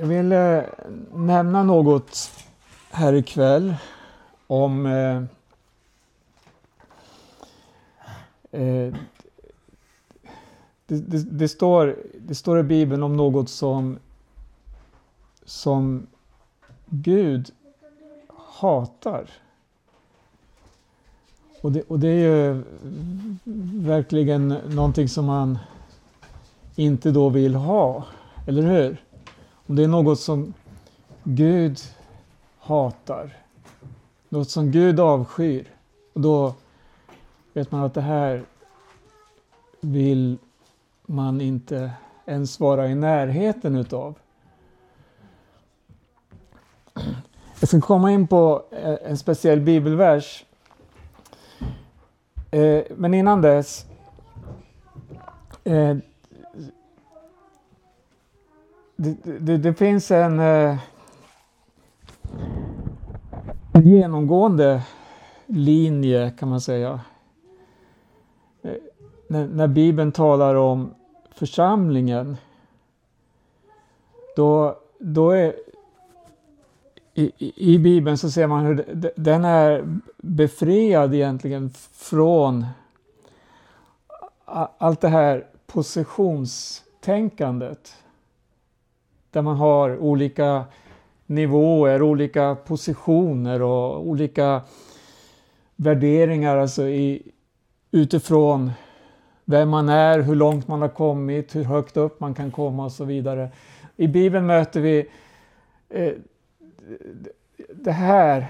Jag vill eh, nämna något här ikväll om eh, eh, det, det, det, står, det står i Bibeln om något som, som Gud hatar. Och det, och det är ju verkligen någonting som man inte då vill ha, eller hur? Om det är något som Gud hatar, något som Gud avskyr, och då vet man att det här vill man inte ens vara i närheten utav. Jag ska komma in på eh, en speciell bibelvers. Eh, men innan dess eh, det, det, det, finns en, eh, en genomgående linje kan man säga. Eh, när, när Bibeln talar om församlingen då, då är i, i Bibeln så ser man hur den är befriad egentligen från allt det här positionstänkandet. Där man har olika nivåer, olika positioner och olika värderingar alltså i, utifrån vem man är, hur långt man har kommit, hur högt upp man kan komma och så vidare. I Bibeln möter vi eh, det här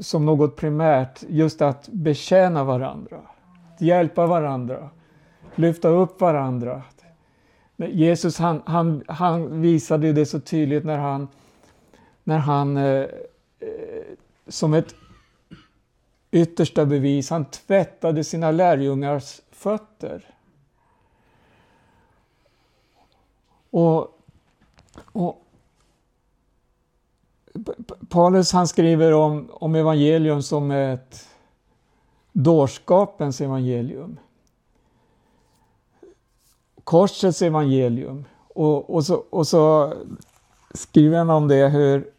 som något primärt, just att betjäna varandra, hjälpa varandra, lyfta upp varandra. Jesus han, han, han visade det så tydligt när han, när han eh, eh som ett yttersta bevis, han tvättade sina lärjungars fötter. Och, och Paulus han skriver om, om evangelium som ett dårskapens evangelium. Korsets evangelium. Och, och, så, och så skriver han om det hur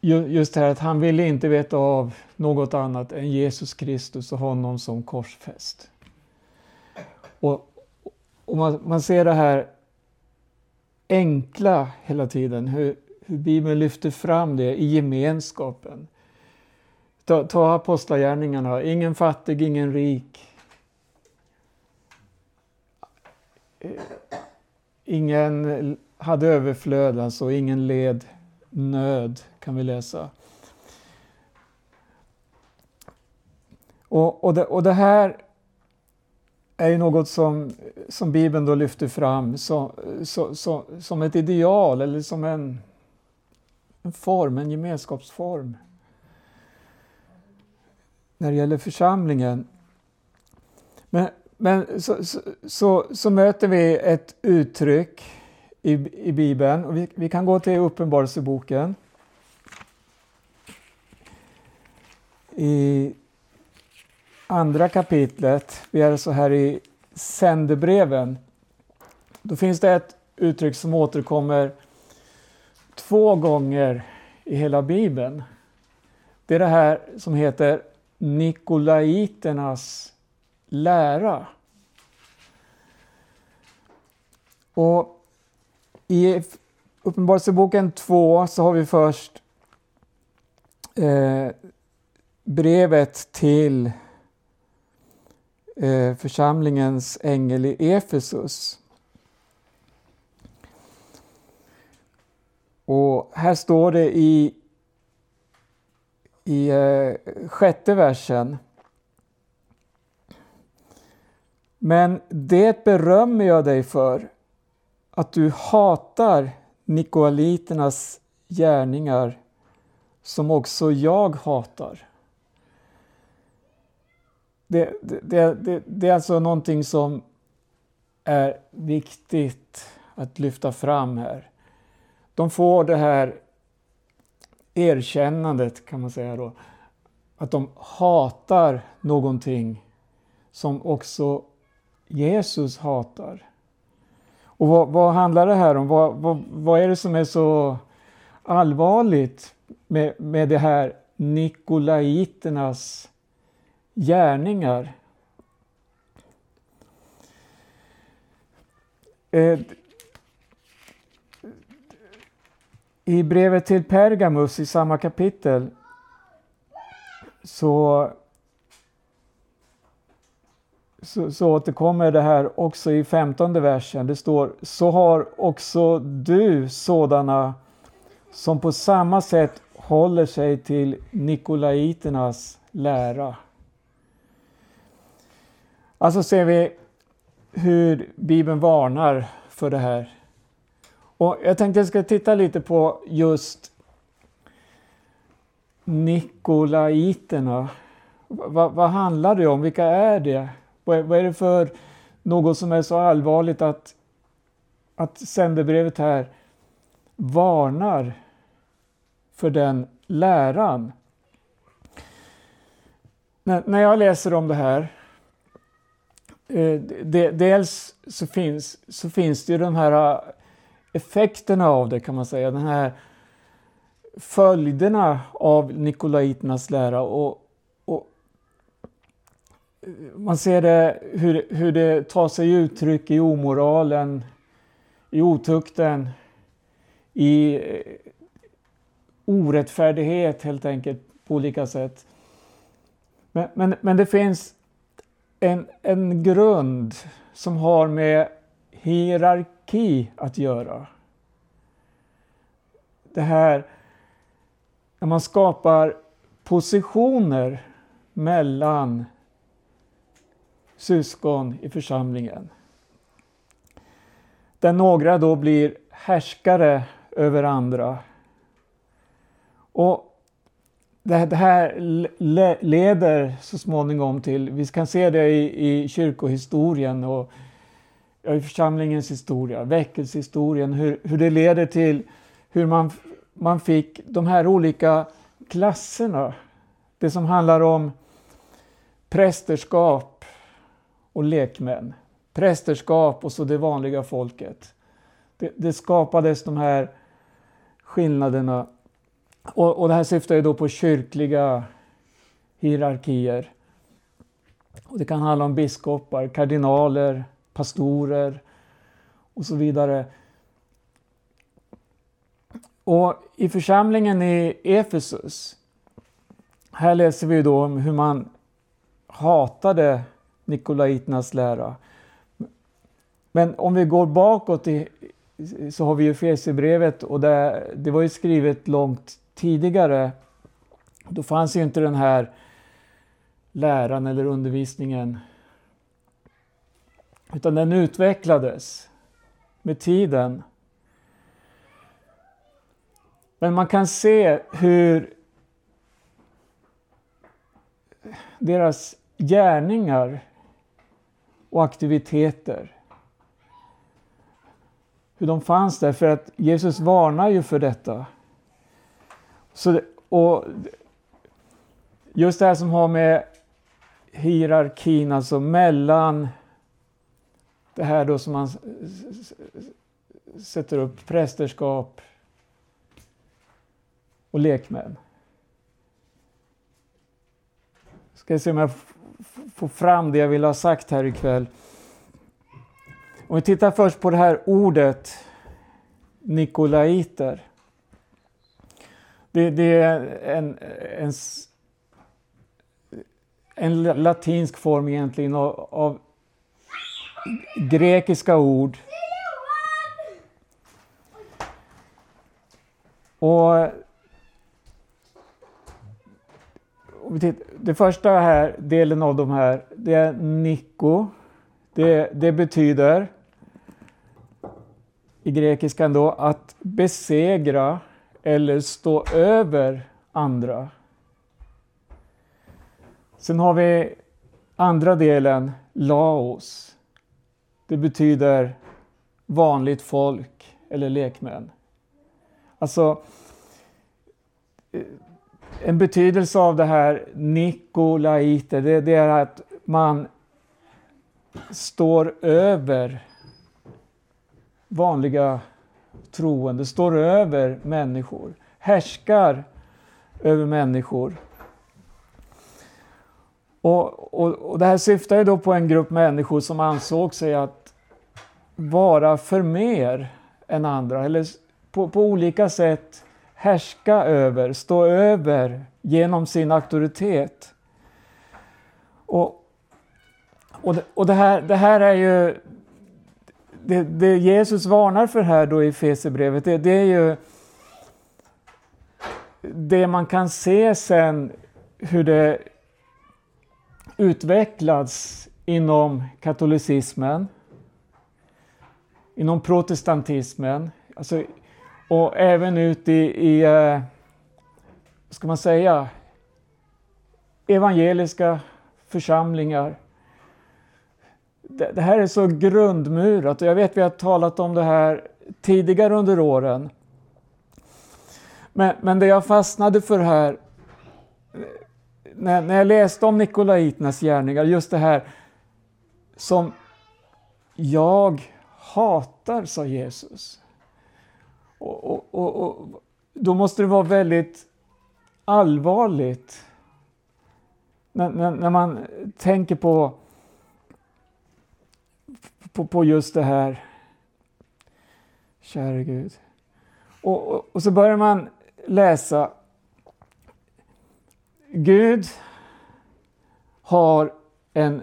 just det här att han ville inte veta av något annat än Jesus Kristus och honom som korsfäst. Och, och man, man ser det här enkla hela tiden, hur, hur Bibeln lyfter fram det i gemenskapen. Ta, ta apostlagärningarna, ingen fattig, ingen rik. Eh, ingen hade överflöd, alltså ingen led nöd, kan vi läsa. Och, och, det, och det här är ju något som, som Bibeln då lyfter fram så, så, så, som ett ideal eller som en, en form, en gemenskapsform. När det gäller församlingen. Men, men så, så, så, så möter vi ett uttryck i, i Bibeln. Och vi, vi kan gå till Uppenbarelseboken. I andra kapitlet, vi är så här i sändebreven, då finns det ett uttryck som återkommer två gånger i hela Bibeln. Det är det här som heter Nikolaiternas lära. Och i Uppenbarelseboken 2 så har vi först eh, brevet till eh, församlingens ängel i Efesus. Och här står det i, i eh, sjätte versen. Men det berömmer jag dig för, att du hatar Nikoliternas gärningar som också jag hatar det, det, det, det, är alltså någonting som är viktigt att lyfta fram här. De får det här erkännandet kan man säga då, att de hatar någonting som också Jesus hatar. Och vad, vad handlar det här om? Vad, vad, vad, är det som är så allvarligt med, med det här Nikolaiternas gärningar? Eh, I brevet till Pergamus i samma kapitel så, så, så återkommer det här också i femtonde versen. Det står Så har också du sådana som på samma sätt håller sig till Nikolaiternas lära. Alltså ser vi hur Bibeln varnar för det här. Och jag tänkte jag ska titta lite på just Nikolaiterna. Va, vad handlar det om? Vilka är det? Vad, vad är det för något som är så allvarligt att, att sändebrevet här varnar för den läran? När, när jag läser om det här eh, dels så finns, så finns det ju de här eh, effekterna av det kan man säga. Den här följderna av Nikolaiternas lära. Och, man ser det, hur, hur det tar sig uttryck i omoralen, i otukten, i eh, orättfärdighet helt enkelt på olika sätt. Men, men, men det finns en, en grund som har med hierarki att göra. Det här när man skapar positioner mellan syskon i församlingen. Där några då blir härskare över andra. Och det här leder så småningom till, vi kan se det i, i kyrkohistorien och i församlingens historia, väckelsehistorien, hur, hur det leder till hur man, man fick de här olika klasserna. Det som handlar om prästerskap och lekmän. Prästerskap och så det vanliga folket. Det, det skapades de här skillnaderna. Och, och det här syftar ju då på kyrkliga hierarkier. Och det kan handla om biskopar, kardinaler, pastorer och så vidare. Och i församlingen i Efesus, här läser vi då om hur man hatade Nikolaiternas lära. Men om vi går bakåt i, så har vi ju Fesebrevet och det, det var ju skrivet långt tidigare. Då fanns ju inte den här läran eller undervisningen utan den utvecklades med tiden. Men man kan se hur deras gärningar och aktiviteter hur de fanns där, för att Jesus varnar ju för detta. Så, och just det här som har med hierarkin, alltså mellan det här då som man sätter upp prästerskap och lekmän. Ska se om jag Få fram det jag vill ha sagt här ikväll. Om vi tittar först på det här ordet Nikolaiter. Det, det är en, en, en latinsk form egentligen av, av grekiska ord. Och det första här, delen av de här, det är Niko. Det, det betyder i grekiskan då att besegra eller stå över andra. Sen har vi andra delen, Laos. Det betyder vanligt folk eller lekmän. Alltså, eh, en betydelse av det här Nikolaiter, det, det är att man står över vanliga troende, står över människor, härskar över människor. Och, och, och det här syftar ju då på en grupp människor som ansåg sig att vara för mer än andra, eller på, på olika sätt härska över, stå över genom sin auktoritet. Och, och, det, och det, här, det här är ju det, det Jesus varnar för här då i Fesebrevet, det, det är ju det man kan se sen hur det utvecklats inom katolicismen, inom protestantismen, alltså, och även ut i, i eh, ska man säga, evangeliska församlingar. Det, det, här är så grundmurat och jag vet vi har talat om det här tidigare under åren. Men, men det jag fastnade för här när, när jag läste om Nikolaiternas gärningar, just det här som jag hatar, sa Jesus. Och, och, och, då måste det vara väldigt allvarligt när, när, när man tänker på, på, på, just det här. Käre Gud. Och, och så börjar man läsa Gud har en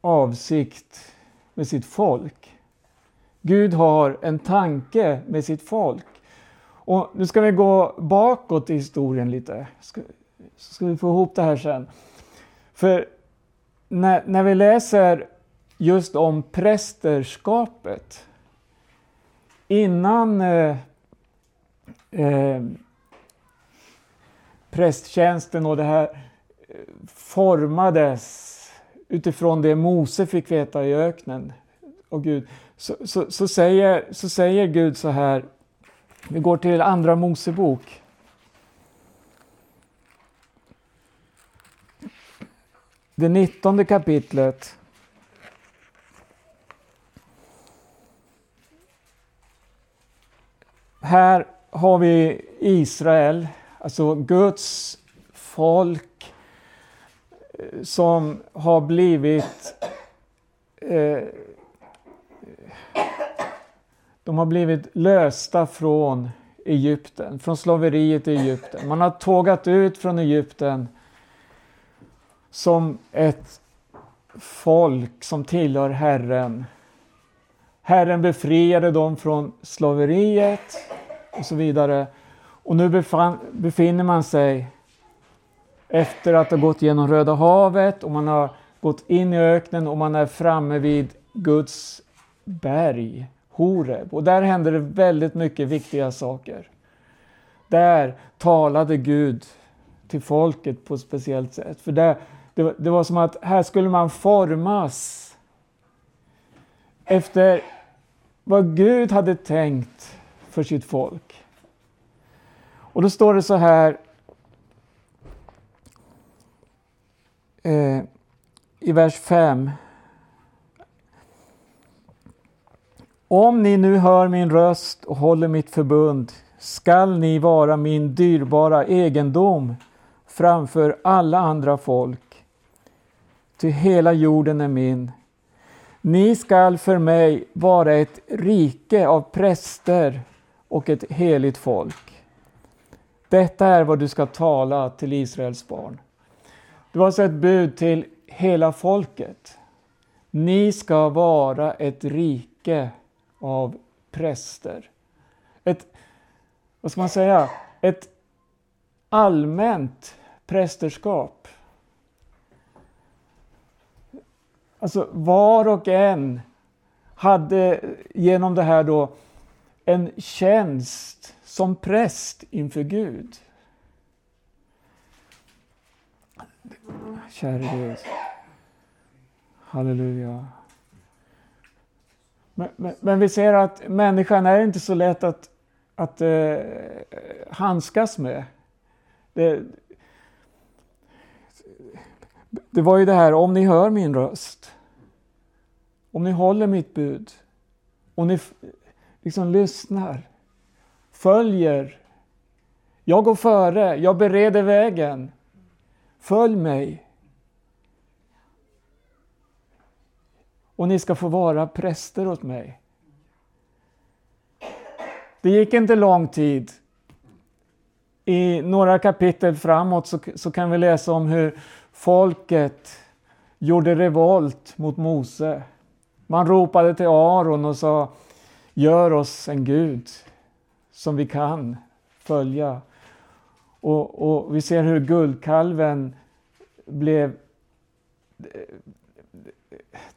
avsikt med sitt folk. Gud har en tanke med sitt folk. Och nu ska vi gå bakåt i historien lite, så ska vi få ihop det här sen. För när, när vi läser just om prästerskapet, innan eh, eh, prästtjänsten och det här eh, formades utifrån det Mose fick veta i öknen. Och Gud, så, så, så, säger, så säger Gud så här, vi går till Andra Mosebok. Det nittonde kapitlet. Här har vi Israel Alltså Guds folk eh, som har blivit eh, de har blivit lösta från Egypten, från slaveriet i Egypten. Man har tågat ut från Egypten som ett folk som tillhör Herren. Herren befriade dem från slaveriet och så vidare. Och nu befann, befinner man sig efter att ha gått genom Röda havet och man har gått in i öknen och man är framme vid Guds berg, Horeb. Och där hände det väldigt mycket viktiga saker. Där talade Gud till folket på ett speciellt sätt. För där, det, det var som att här skulle man formas efter vad Gud hade tänkt för sitt folk. Och då står det så här eh, i vers 5. Om ni nu hör min röst och håller mitt förbund skall ni vara min dyrbara egendom framför alla andra folk. Ty hela jorden är min. Ni skall för mig vara ett rike av präster och ett heligt folk. Detta är vad du ska tala till Israels barn. Det var alltså ett bud till hela folket. Ni ska vara ett rike av präster. Ett, vad ska man säga, ett allmänt prästerskap. Alltså var och en hade genom det här då en tjänst som präst inför Gud. Käre Gud. Halleluja. Men, men, men, vi ser att människan är inte så lätt att, att eh, handskas med. Det, det var ju det här, om ni hör min röst, om ni håller mitt bud, om ni liksom lyssnar, följer. Jag går före, jag bereder vägen. Följ mig. Och ni ska få vara präster åt mig. Det gick inte lång tid. I några kapitel framåt så, så kan vi läsa om hur folket gjorde revolt mot Mose. Man ropade till Aron och sa Gör oss en Gud som vi kan följa. Och, och vi ser hur guldkalven blev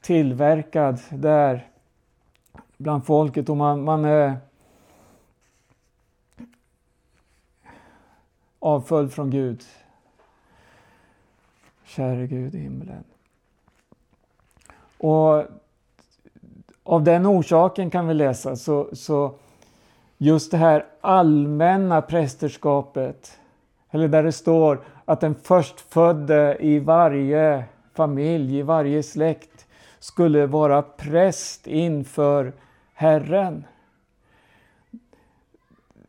tillverkad där bland folket och man, man är avföljd från Gud. Käre Gud i himlen. Och av den orsaken kan vi läsa så, så just det här allmänna prästerskapet, eller där det står att den förstfödde i varje familj, i varje släkt skulle vara präst inför Herren.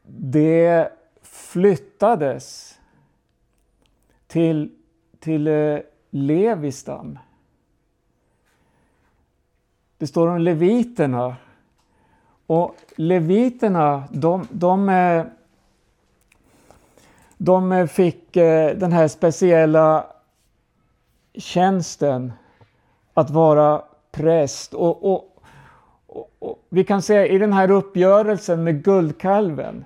Det flyttades till, till eh, Levistam. Det står om leviterna. Och leviterna, de, de, eh, de eh, fick den här speciella tjänsten att vara präst. Och, och, och, och, vi kan säga i den här uppgörelsen med guldkalven,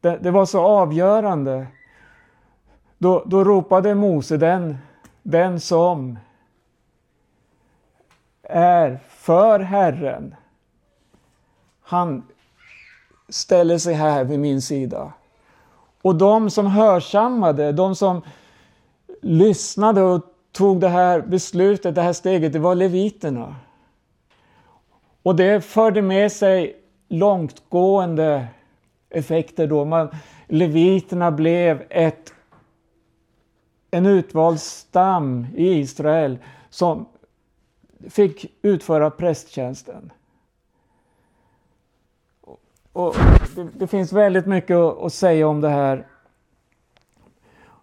det, det var så avgörande. Då, då ropade Mose den, den som är för Herren, han ställer sig här vid min sida. Och de som hörsammade, de som lyssnade och tog det här beslutet, det här steget, det var leviterna. Och det förde med sig långtgående effekter då. Man, leviterna blev ett, en utvald stam i Israel som fick utföra prästtjänsten. Och det, det, finns väldigt mycket att, säga om det här.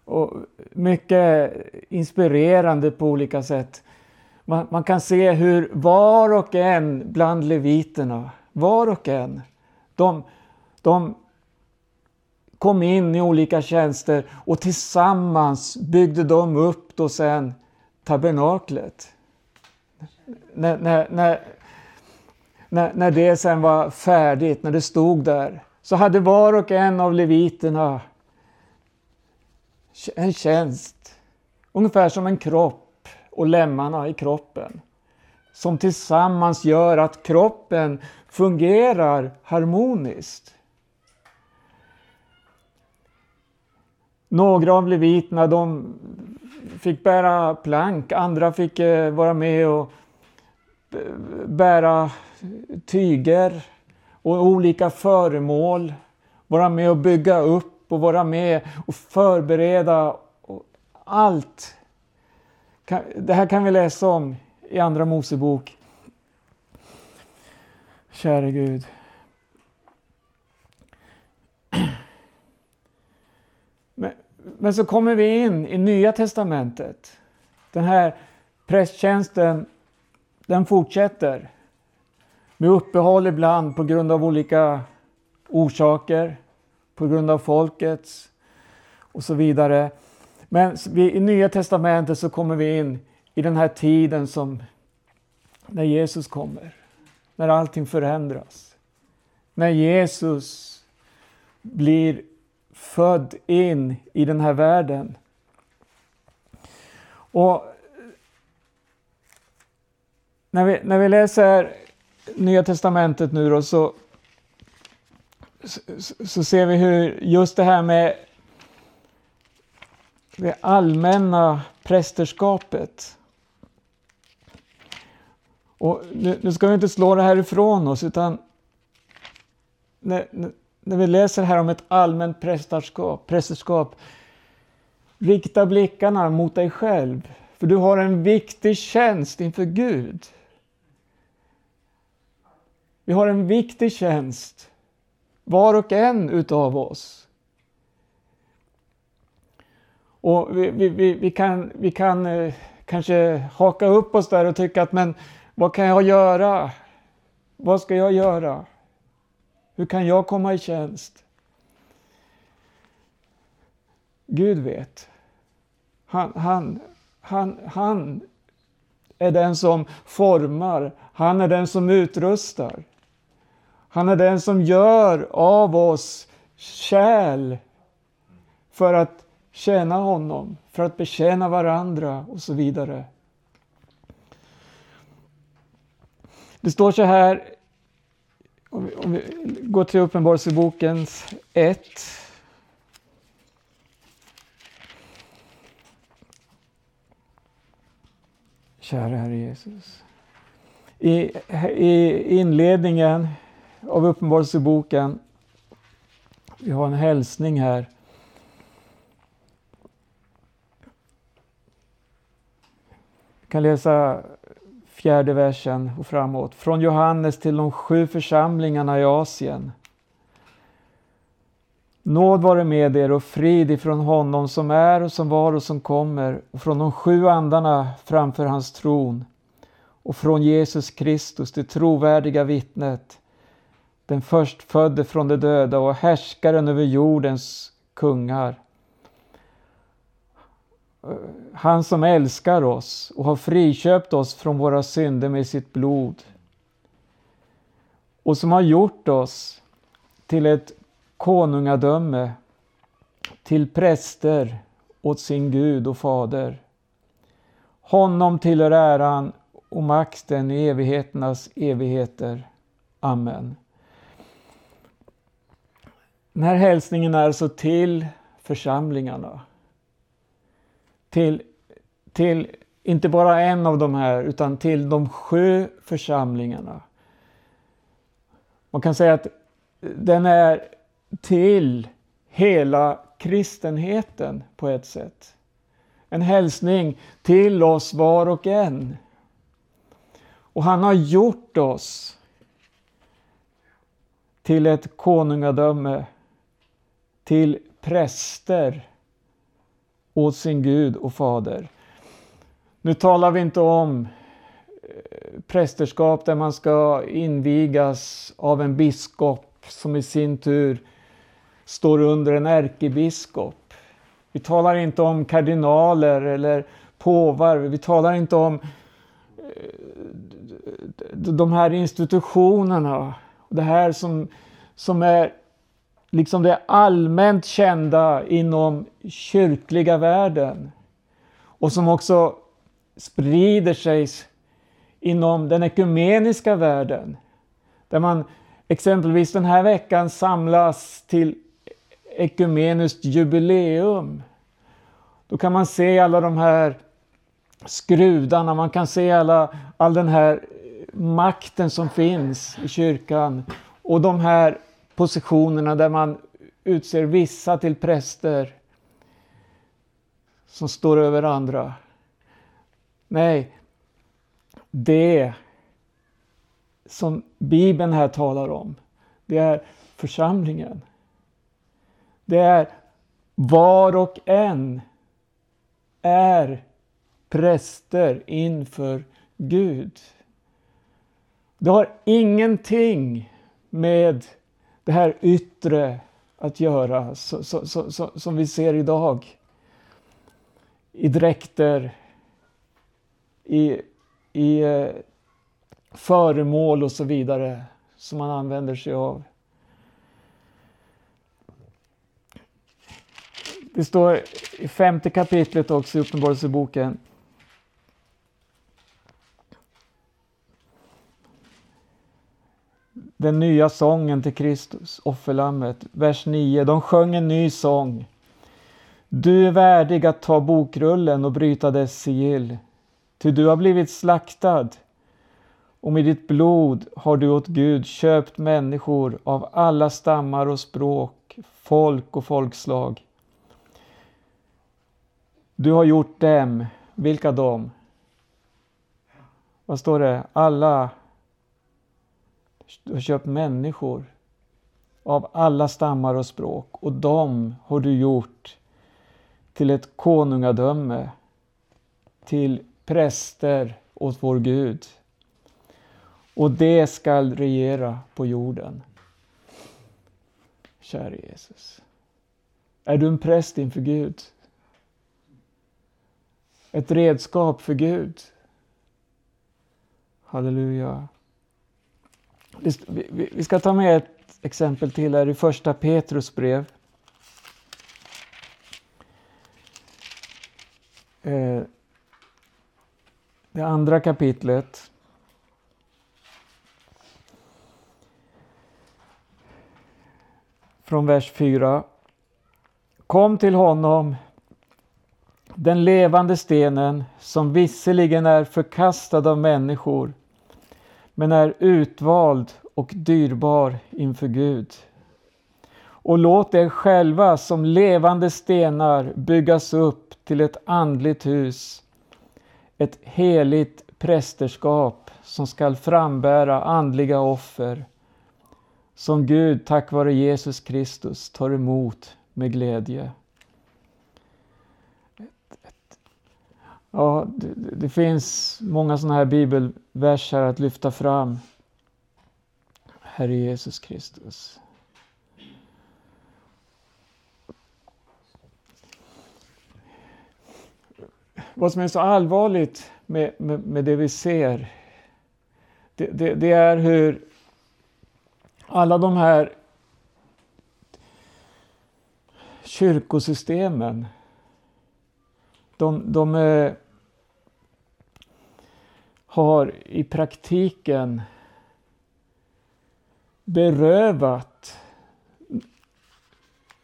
Och mycket inspirerande på olika sätt. Man, man, kan se hur var och en bland leviterna, var och en, de, de kom in i olika tjänster och tillsammans byggde de upp då sen tabernaklet när, när, när, när, det sen var färdigt, när det stod där, så hade var och en av leviterna en tjänst. Ungefär som en kropp och lemmarna i kroppen. Som tillsammans gör att kroppen fungerar harmoniskt. Några av leviterna de fick bära plank, andra fick eh, vara med och eh, bära tyger och olika föremål, vara med och bygga upp och vara med och förbereda och allt. Det här kan vi läsa om i Andra Mosebok. Käre Gud. Men, men så kommer vi in i Nya Testamentet. Den här prästtjänsten den fortsätter. Med uppehåll ibland på grund av olika orsaker, på grund av folkets och så vidare. Men i Nya Testamentet så kommer vi in i den här tiden som när Jesus kommer. När allting förändras. När Jesus blir född in i den här världen. Och när vi, när vi läser Nya Testamentet nu då så, så, så ser vi hur just det här med det allmänna prästerskapet. Och nu, nu, ska vi inte slå det här ifrån oss utan när, när vi läser här om ett allmänt prästerskap, prästerskap rikta blickarna mot dig själv. För du har en viktig tjänst inför Gud. Vi har en viktig tjänst, var och en utav oss. Och vi, vi, vi, vi kan, vi kan eh, kanske haka upp oss där och tycka att men vad kan jag göra? Vad ska jag göra? Hur kan jag komma i tjänst? Gud vet. Han, han, han, han är den som formar, han är den som utrustar. Han är den som gör av oss kärl för att tjäna honom, för att betjäna varandra och så vidare. Det står så här, om vi, om vi går till Uppenbarelsebokens 1. Kära Herre Jesus. I, I inledningen av Uppenbarelseboken, vi har en hälsning här. Vi kan läsa fjärde versen och framåt. Från Johannes till de sju församlingarna i Asien. Nåd vare med er och frid ifrån honom som är och som var och som kommer och från de sju andarna framför hans tron och från Jesus Kristus, det trovärdiga vittnet, den förstfödde från de döda och härskaren över jordens kungar. Han som älskar oss och har friköpt oss från våra synder med sitt blod och som har gjort oss till ett konungadöme, till präster åt sin Gud och Fader. Honom tillhör äran och makten i evigheternas evigheter. Amen. Den här hälsningen är alltså till församlingarna. Till, till inte bara en av de här, utan till de sju församlingarna. Man kan säga att den är till hela kristenheten på ett sätt. En hälsning till oss var och en. Och han har gjort oss till ett konungadöme, till präster åt sin Gud och Fader. Nu talar vi inte om eh, prästerskap där man ska invigas av en biskop som i sin tur står under en ärkebiskop. Vi talar inte om kardinaler eller påvar, vi talar inte om eh, de här institutionerna. Det här som, som är liksom det allmänt kända inom kyrkliga världen. Och som också sprider sig inom den ekumeniska världen. Där man exempelvis den här veckan samlas till ekumeniskt jubileum. Då kan man se alla de här skrudarna, man kan se alla, all den här makten som finns i kyrkan och de här positionerna där man utser vissa till präster som står över andra. Nej, det som Bibeln här talar om, det är församlingen. Det är var och en är präster inför Gud. Det har ingenting med det här yttre att göra så, så, så, som vi ser idag. I dräkter, i, i eh, föremål och så vidare som man använder sig av. Det står i femte kapitlet också i Uppenbarelseboken. Den nya sången till Kristus, offerlammet. Vers 9. De sjöng en ny sång. Du är värdig att ta bokrullen och bryta dess sigill. Ty du har blivit slaktad och med ditt blod har du åt Gud köpt människor av alla stammar och språk, folk och folkslag. Du har gjort dem, vilka dem? Vad står det? Alla du har köpt människor av alla stammar och språk och dem har du gjort till ett konungadöme, till präster åt vår Gud. Och det skall regera på jorden. Käre Jesus. Är du en präst inför Gud? Ett redskap för Gud? Halleluja. Vi ska ta med ett exempel till här i första Petrus brev. Eh, det andra kapitlet. Från vers 4. Kom till honom, den levande stenen som visserligen är förkastad av människor men är utvald och dyrbar inför Gud. Och låt er själva som levande stenar byggas upp till ett andligt hus, ett heligt prästerskap som skall frambära andliga offer som Gud tack vare Jesus Kristus tar emot med glädje. Ja, det, det finns många sådana här vers här att lyfta fram. Herre Jesus Kristus. Vad som är så allvarligt med, med, med det vi ser, det, det, det är hur alla de här kyrkosystemen, de, de är, har i praktiken berövat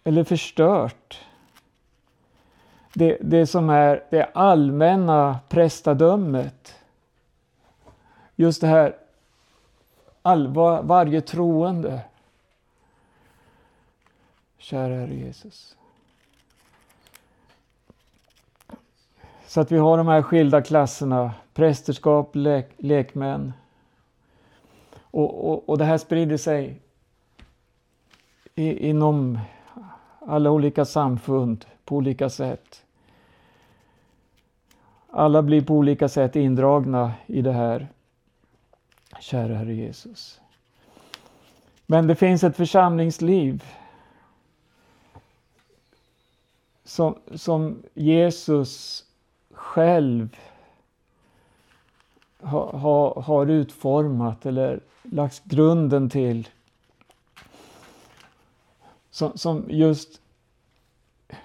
eller förstört det, det som är det allmänna prästadömet. Just det här all, varje troende. Kära Herre Jesus. Så att vi har de här skilda klasserna, prästerskap, lek, lekmän. Och, och, och det här sprider sig i, inom alla olika samfund på olika sätt. Alla blir på olika sätt indragna i det här. Kära Herre Jesus. Men det finns ett församlingsliv som, som Jesus själv ha, ha, har utformat eller lagt grunden till. Som, som just,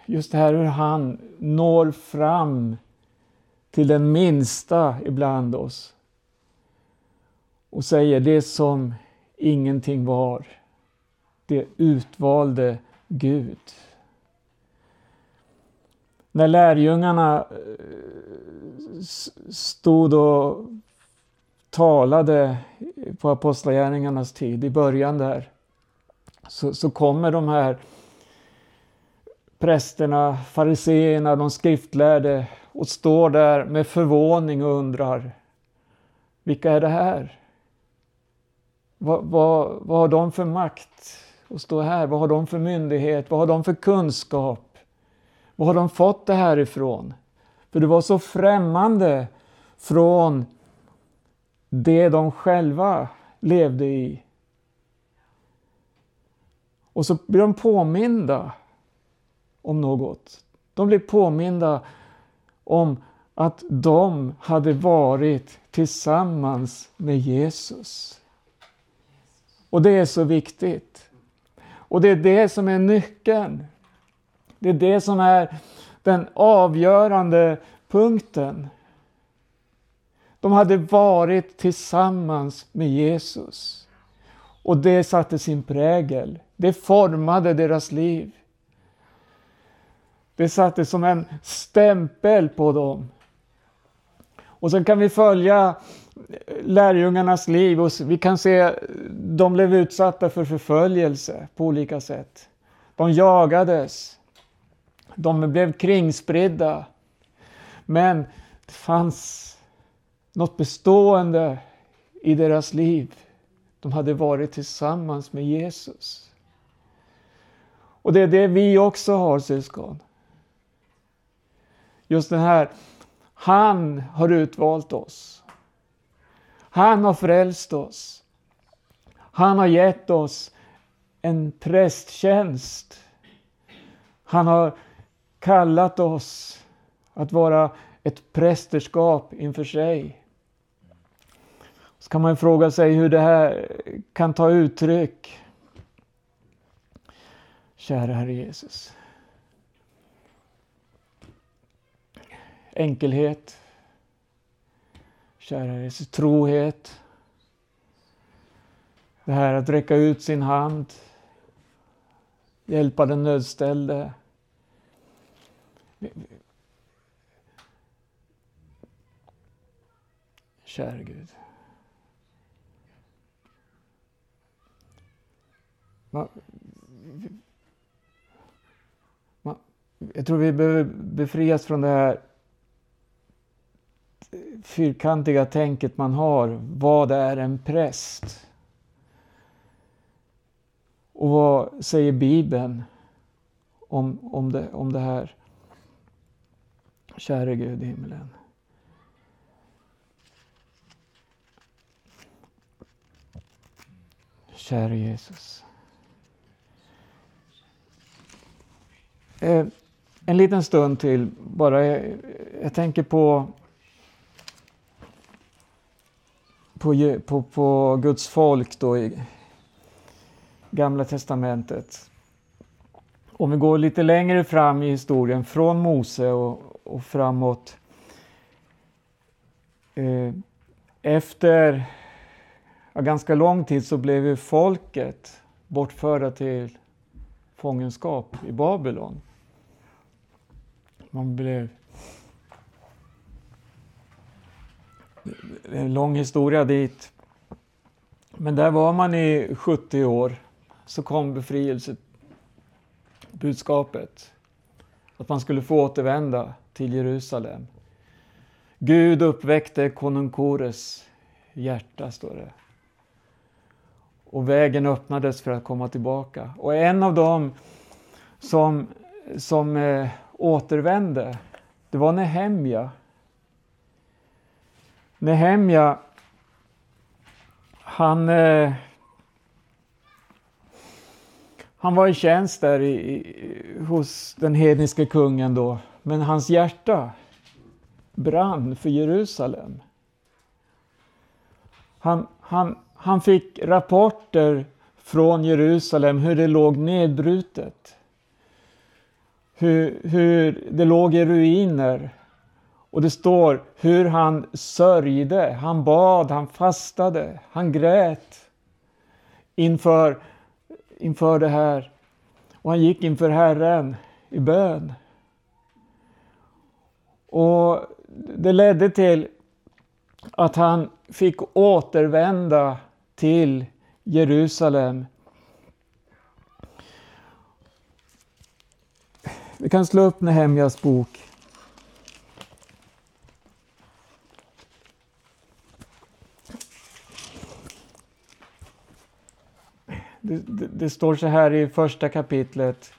just det här hur han når fram till den minsta ibland oss och säger det som ingenting var, det utvalde Gud. När lärjungarna eh, stod och talade på Apostlagärningarnas tid, i början där, så, så kommer de här prästerna, fariseerna, de skriftlärde och står där med förvåning och undrar vilka är det här? Vad, vad, vad har de för makt att stå här? Vad har de för myndighet? Vad har de för kunskap? Var har de fått det här ifrån? För det var så främmande från det de själva levde i. Och så blir de påminda om något. De blir påminda om att de hade varit tillsammans med Jesus. Och det är så viktigt. Och det är det som är nyckeln. Det är det som är den avgörande punkten. De hade varit tillsammans med Jesus. Och det satte sin prägel. Det formade deras liv. Det satte som en stämpel på dem. Och sen kan vi följa lärjungarnas liv och vi kan se att de blev utsatta för förföljelse på olika sätt. De jagades. De blev kringspridda. Men det fanns något bestående i deras liv. De hade varit tillsammans med Jesus. Och det är det vi också har syskon. Just den här, han har utvalt oss. Han har frälst oss. Han har gett oss en prästtjänst. Han har kallat oss att vara ett prästerskap inför sig. Så kan man fråga sig hur det här kan ta uttryck. Kära Herre Jesus. Enkelhet. Kära Herre Jesus. Trohet. Det här att räcka ut sin hand. Hjälpa den nödställde. Kära Gud. Man, man, jag tror vi behöver befrias från det här fyrkantiga tänket man har. Vad är en präst? Och vad säger Bibeln om, om, det, om det här? Käre Gud i himlen. Käre Jesus. Eh, en liten stund till bara. Jag, jag tänker på, på, på, på Guds folk då i Gamla Testamentet. Om vi går lite längre fram i historien, från Mose och, och framåt. Eh, efter ganska lång tid så blev ju folket bortförda till fångenskap i Babylon. Man blev... Det är en lång historia dit. Men där var man i 70 år. Så kom befrielsebudskapet. Att man skulle få återvända till Jerusalem. Gud uppväckte konung Kores hjärta, står det. Och vägen öppnades för att komma tillbaka. Och en av dem som, som eh, återvände, det var Nehemja. Nehemja, han, eh, han var i tjänst där i, i, hos den hedniske kungen då, men hans hjärta brann för Jerusalem. Han, han, han fick rapporter från Jerusalem hur det låg nedbrutet hur, hur det låg i ruiner. Och det står hur han sörjde, han bad, han fastade, han grät inför, inför det här. Och han gick inför Herren i bön. Och det ledde till att han fick återvända till Jerusalem Vi kan slå upp Nehemjas bok. Det, det, det, står så här i första kapitlet.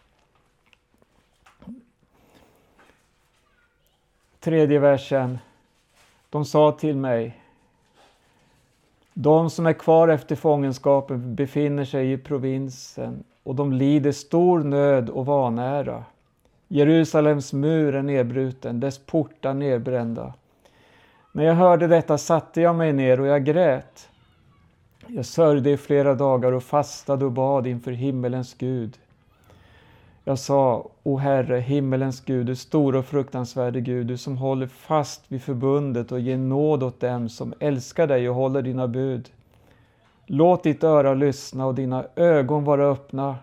Tredje versen. De sa till mig. De som är kvar efter fångenskapen befinner sig i provinsen och de lider stor nöd och vanära. Jerusalems mur är nedbruten, dess portar nedbrända. När jag hörde detta satte jag mig ner och jag grät. Jag sörjde i flera dagar och fastade och bad inför himmelens Gud. Jag sa, O Herre, himmelens Gud, du stora och fruktansvärde Gud, du som håller fast vid förbundet och ger nåd åt dem som älskar dig och håller dina bud. Låt ditt öra lyssna och dina ögon vara öppna,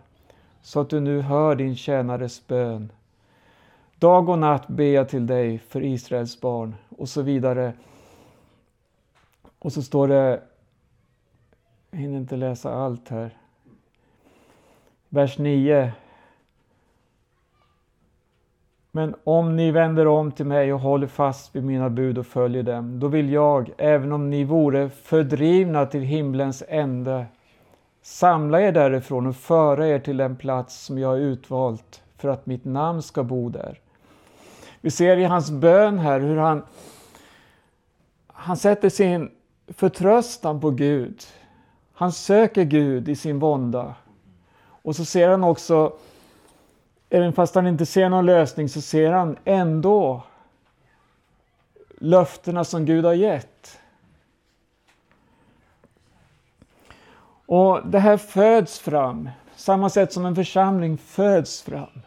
så att du nu hör din tjänares bön. Dag och natt ber jag till dig för Israels barn och så vidare. Och så står det, jag hinner inte läsa allt här. Vers 9. Men om ni vänder om till mig och håller fast vid mina bud och följer dem, då vill jag, även om ni vore fördrivna till himlens ände, samla er därifrån och föra er till den plats som jag har utvalt för att mitt namn ska bo där. Vi ser i hans bön här hur han, han sätter sin förtröstan på Gud. Han söker Gud i sin vånda. Och så ser han också, även fast han inte ser någon lösning, så ser han ändå löftena som Gud har gett. Och det här föds fram, samma sätt som en församling föds fram.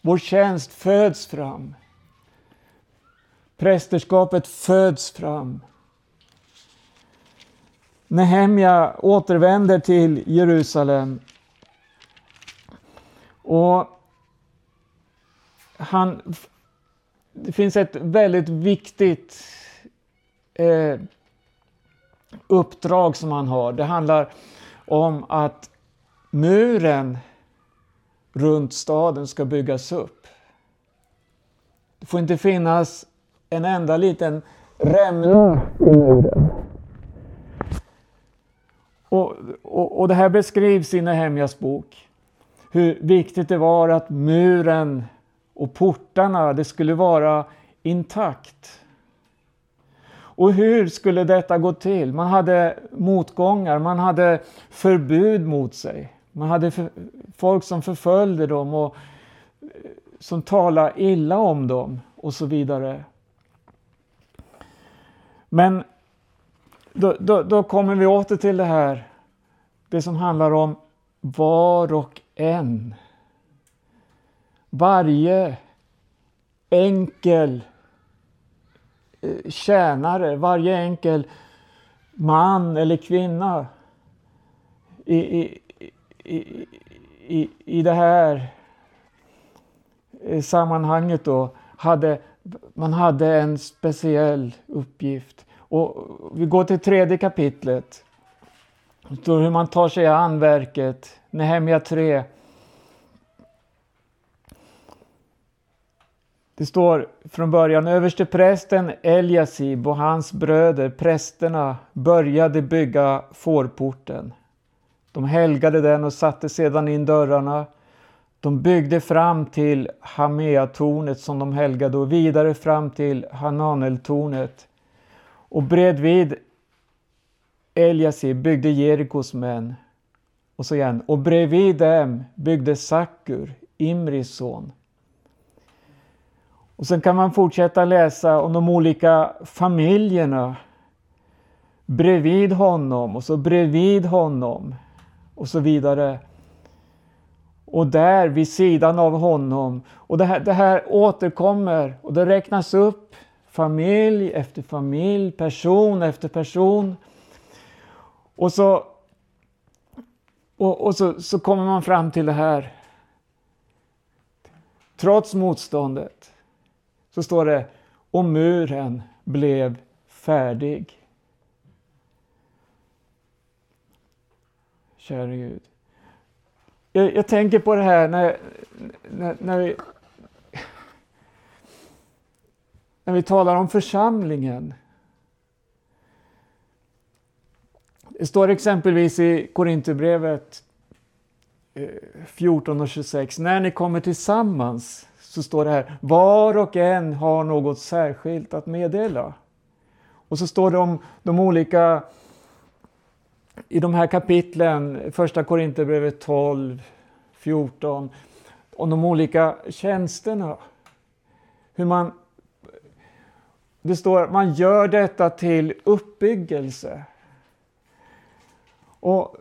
Vår tjänst föds fram. Prästerskapet föds fram. Nehemja återvänder till Jerusalem. Och han, det finns ett väldigt viktigt eh, uppdrag som han har. Det handlar om att muren runt staden ska byggas upp. Det får inte finnas en enda liten rämna mm. i muren. Och, och, och det här beskrivs i Nehemjas bok. Hur viktigt det var att muren och portarna, det skulle vara intakt. Och hur skulle detta gå till? Man hade motgångar, man hade förbud mot sig. Man hade folk som förföljde dem och eh, som talade illa om dem och så vidare. Men då, då, då kommer vi åter till det här, det som handlar om var och en. Varje enkel eh, tjänare, varje enkel man eller kvinna i, i, i, i, i det här eh, sammanhanget då hade man hade en speciell uppgift. Och vi går till tredje kapitlet. Det står hur man tar sig an verket. Nehemja 3. Det står från början överste prästen Eliasib och hans bröder prästerna började bygga fårporten. De helgade den och satte sedan in dörrarna. De byggde fram till Hameatornet som de helgade och vidare fram till Hananeltornet och bredvid Eliasib byggde Jerikos män. Och så igen. Och bredvid dem byggde Sakur, Imris son. Och sen kan man fortsätta läsa om de olika familjerna bredvid honom och så bredvid honom och så vidare. Och där vid sidan av honom. Och det här, det här återkommer och det räknas upp familj efter familj, person efter person. Och så, och, och så, så kommer man fram till det här. Trots motståndet så står det och muren blev färdig. Käre Gud. Jag, jag, tänker på det här när, när, när, vi, när vi talar om församlingen. Det står exempelvis i Korinthierbrevet eh, 14 och 26. När ni kommer tillsammans så står det här, var och en har något särskilt att meddela. Och så står det om de olika i de här kapitlen, första Korinthierbrevet 12, 14, om de olika tjänsterna. Hur man, det står att man gör detta till uppbyggelse. Och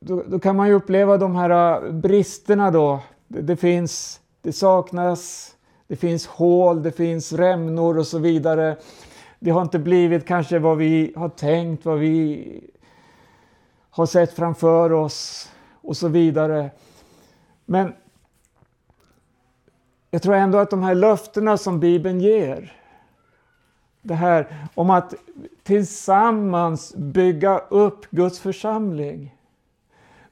då, då, kan man ju uppleva de här äh, bristerna då. Det, det finns, det saknas det finns hål, det finns rämnor och så vidare. Det har inte blivit kanske vad vi har tänkt, vad vi har sett framför oss och så vidare. Men jag tror ändå att de här löftena som Bibeln ger, det här om att tillsammans bygga upp Guds församling.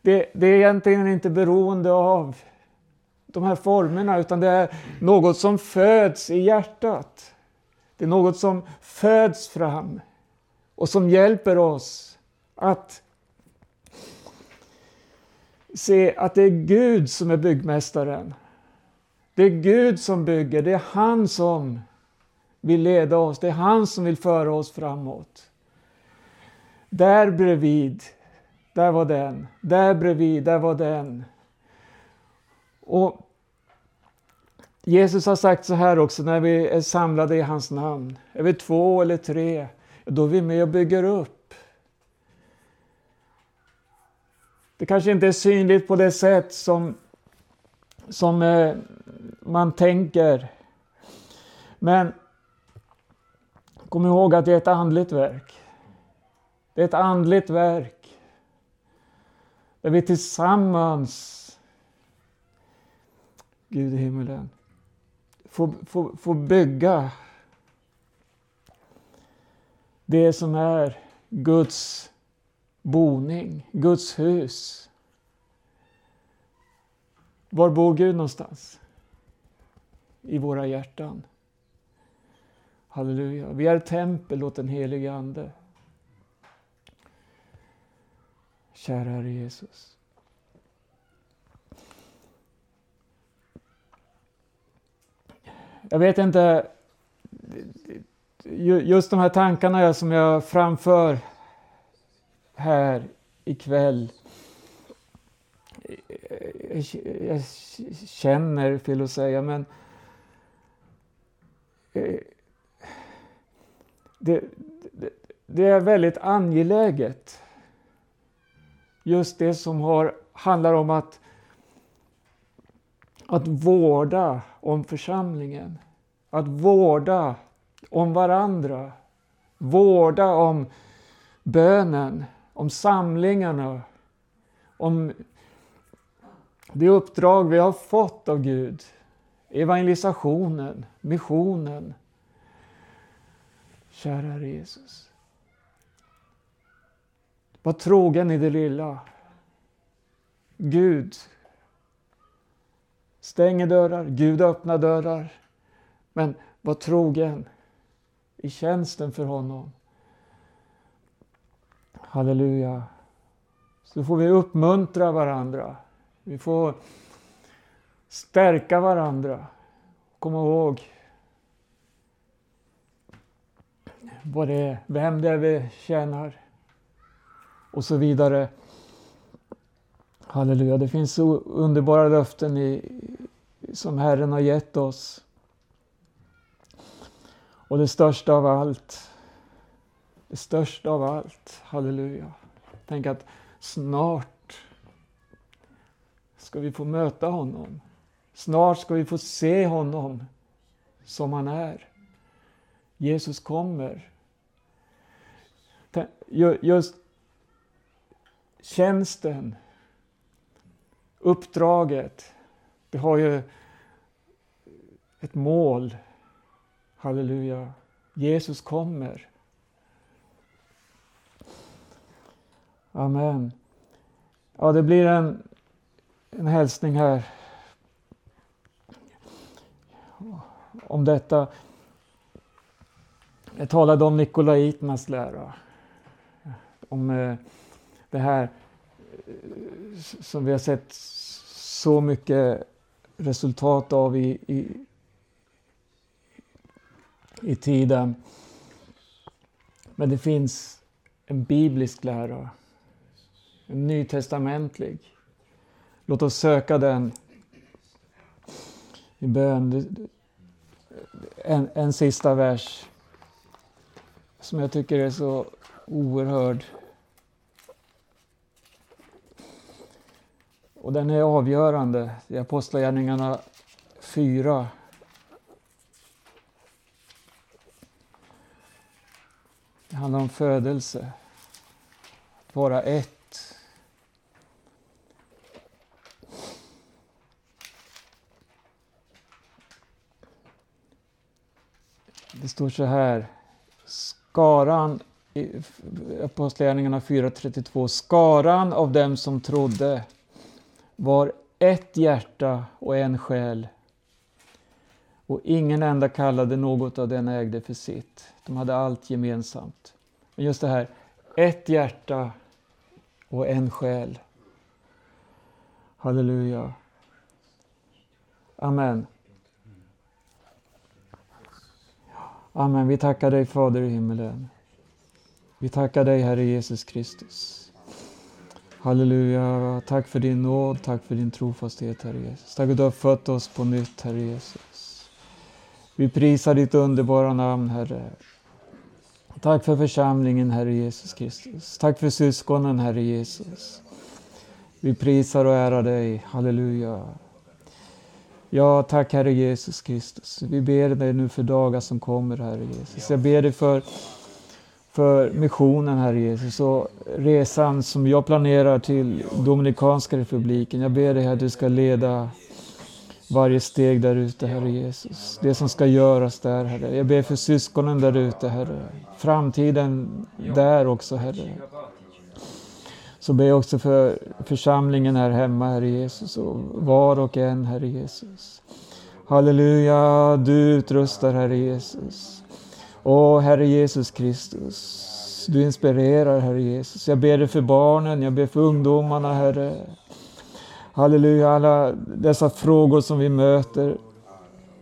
Det, det är egentligen inte beroende av de här formerna utan det är något som föds i hjärtat. Det är något som föds fram och som hjälper oss att se att det är Gud som är byggmästaren. Det är Gud som bygger, det är han som vill leda oss, det är han som vill föra oss framåt. Där bredvid, där var den. Där bredvid, där var den. Och Jesus har sagt så här också när vi är samlade i hans namn. Är vi två eller tre, då är vi med och bygger upp. Det kanske inte är synligt på det sätt som, som eh, man tänker. Men kom ihåg att det är ett andligt verk. Det är ett andligt verk. Där vi tillsammans, Gud i himmelen, får, får, får bygga det som är Guds boning, Guds hus. Var bor Gud någonstans? I våra hjärtan. Halleluja. Vi är tempel åt den helige Ande. Kära Herre Jesus. Jag vet inte, just de här tankarna som jag framför här ikväll. Jag känner, fel att säga, men eh, det, det, det är väldigt angeläget just det som har, handlar om att, att vårda om församlingen. Att vårda om varandra. Vårda om bönen, om samlingarna, om det uppdrag vi har fått av Gud. Evangelisationen, missionen. Kära Jesus. Var trogen i det lilla. Gud stänger dörrar, Gud öppnar dörrar. Men var trogen i tjänsten för honom. Halleluja. Så får vi uppmuntra varandra. Vi får stärka varandra. Kom ihåg vad det är, vem det är vi tjänar och så vidare. Halleluja, det finns så underbara löften i, som Herren har gett oss. Och det största av allt, det största av allt, halleluja. Tänk att snart ska vi få möta honom. Snart ska vi få se honom som han är. Jesus kommer. Just tjänsten, uppdraget, det har ju ett mål. Halleluja. Jesus kommer. Amen. Ja, det blir en, en hälsning här om detta. Jag talade om Nikolaiternas lära. Om eh, det här eh, som vi har sett så mycket resultat av i, i, i tiden. Men det finns en biblisk lära, nytestamentlig. Låt oss söka den i bön. En, en sista vers som jag tycker är så oerhörd Och den är avgörande i Apostlagärningarna 4. Det handlar om födelse, att vara ett. Det står så här, skaran i Apostlagärningarna 4.32, skaran av dem som trodde var ett hjärta och en själ. Och ingen enda kallade något av den ägde för sitt. De hade allt gemensamt. Men just det här, ett hjärta och en själ. Halleluja. Amen. Amen. Vi tackar dig Fader i himmelen. Vi tackar dig Herre Jesus Kristus. Halleluja. Tack för din nåd, tack för din trofasthet Herre Jesus. Tack att du har fött oss på nytt Herre Jesus. Vi prisar ditt underbara namn Herre. Tack för församlingen Herre Jesus Kristus. Tack för syskonen Herre Jesus. Vi prisar och ärar dig. Halleluja. Ja, tack Herre Jesus Kristus. Vi ber dig nu för dagar som kommer Herre Jesus. Jag ber dig för för missionen, Herre Jesus, och resan som jag planerar till Dominikanska republiken. Jag ber dig att du ska leda varje steg där ute, Herre Jesus. Det som ska göras där, Herre. Jag ber för syskonen där ute, Herre. Framtiden där också, Herre. Så ber jag också för församlingen här hemma, Herre Jesus, och var och en, Herre Jesus. Halleluja, du utrustar, Herre Jesus. Åh, Herre Jesus Kristus, du inspirerar, Herre Jesus. Jag ber dig för barnen, jag ber för ungdomarna, Herre. Halleluja, alla dessa frågor som vi möter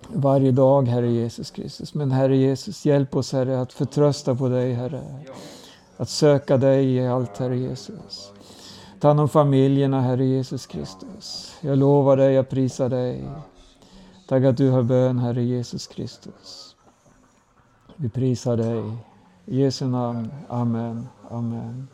varje dag, Herre Jesus Kristus. Men Herre Jesus, hjälp oss, Herre, att förtrösta på dig, Herre. Att söka dig i allt, Herre Jesus. Ta hand om familjerna, Herre Jesus Kristus. Jag lovar dig, jag prisar dig. Tack att du har bön, Herre Jesus Kristus. Vi prisar dig. I Jesu namn. Amen. Amen.